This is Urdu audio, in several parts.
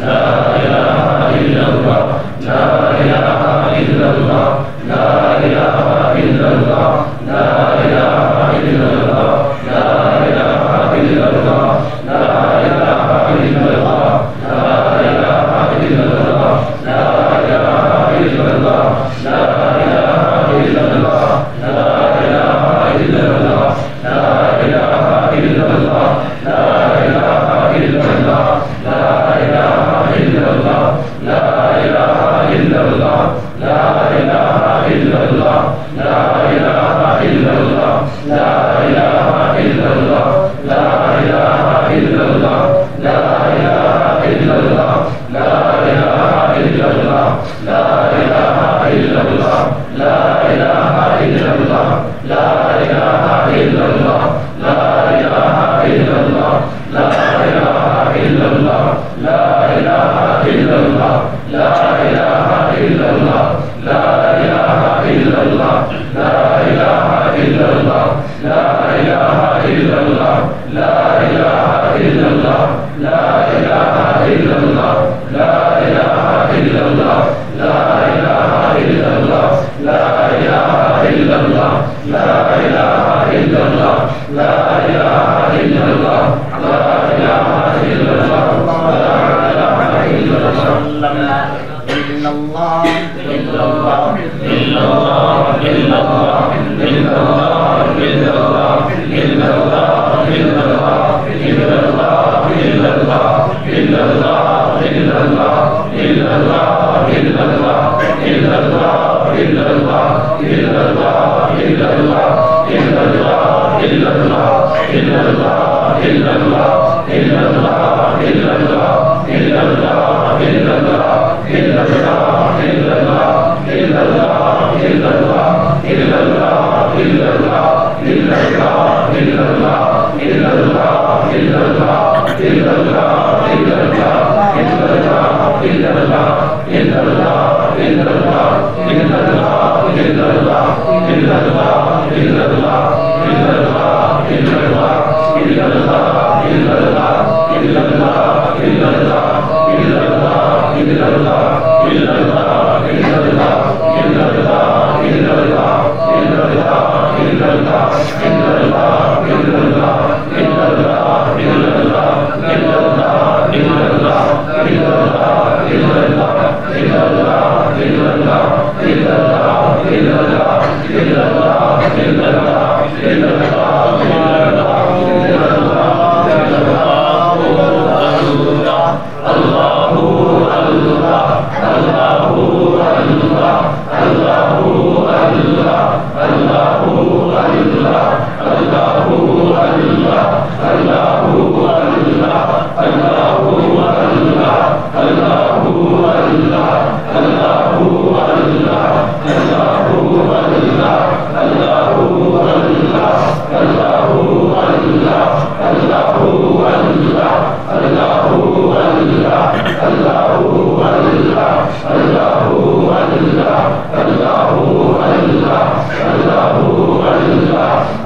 لا love. venga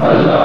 Allah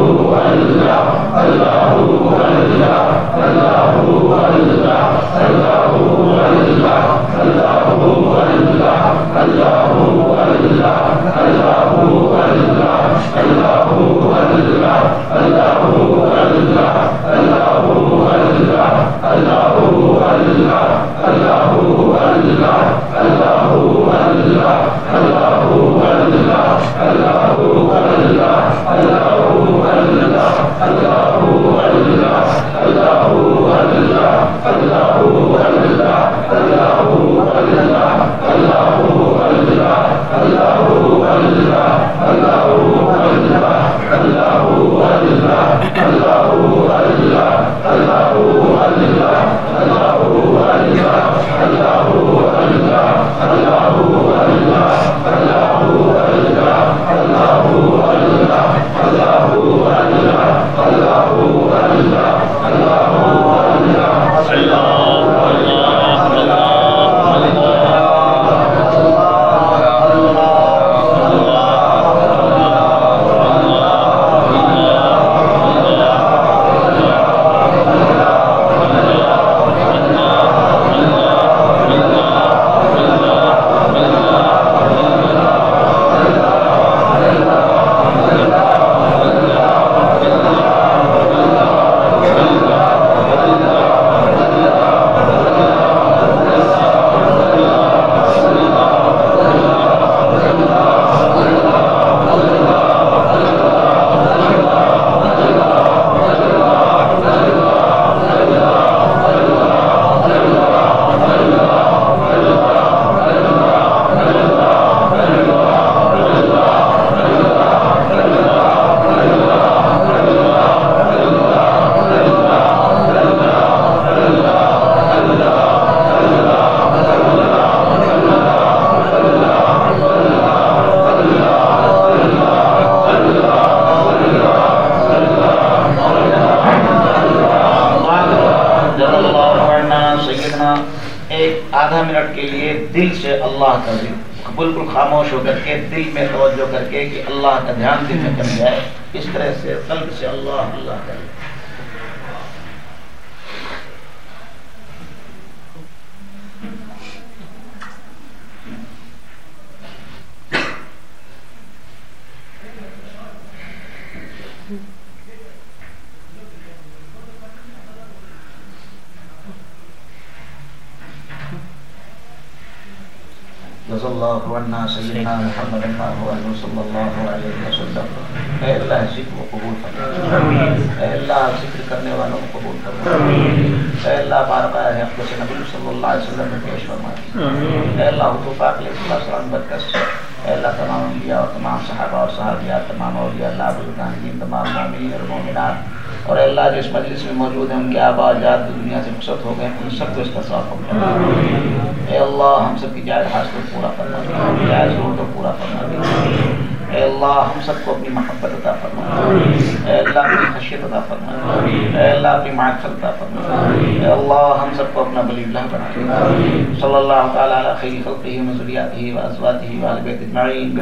دل سے اللہ کا ذکر، بالکل خاموش ہو کر کے، دل میں توجہ کر کے کہ اللہ کا دھیان دل میں کر جائے۔ اس طرح سے قلب سے اللہ اللہ کرے اللہ عنہ سیدنا محمد اللہ صلی اللہ علیہ وسلم اے اللہ ذکر کو قبول فرما اے اللہ ذکر کرنے والوں کو قبول فرما اے اللہ بارگاہ حق سے نبی صلی اللہ علیہ وسلم میں پیش فرما اے اللہ حضور پاک علیہ السلام برکت سے اے اللہ تمام انبیاء اور تمام صحابہ اور صحابیات تمام اولیاء اللہ بزرگان تمام مومنین اور مومنات اور اللہ جس مجلس میں موجود ہیں، ان کے آبا اجاد دنیا سے رخصت ہو گئے ان سب کو اس کا ثواب فرما اے اللہ، ہم سب کی جائز حاصل پورا فرما دے۔ جائز ضرور کو پورا فرما دے۔ اے اللہ، ہم سب کو اپنی محبت عطا فرما اے اللہ، اپنی خشیت عطا فرما اے اللہ، اپنی معرفت عطا فرما اے اللہ، ہم سب کو اپنا ولی اللہ بنا دے۔ صلی اللہ تعالی علی خیر خلقہ و ذریاتہ و ازواجہ و آل بیت اجمعین۔